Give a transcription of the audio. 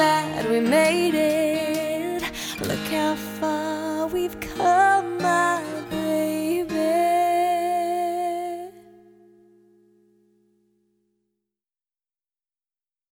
glad we made it. Look how far we've come. My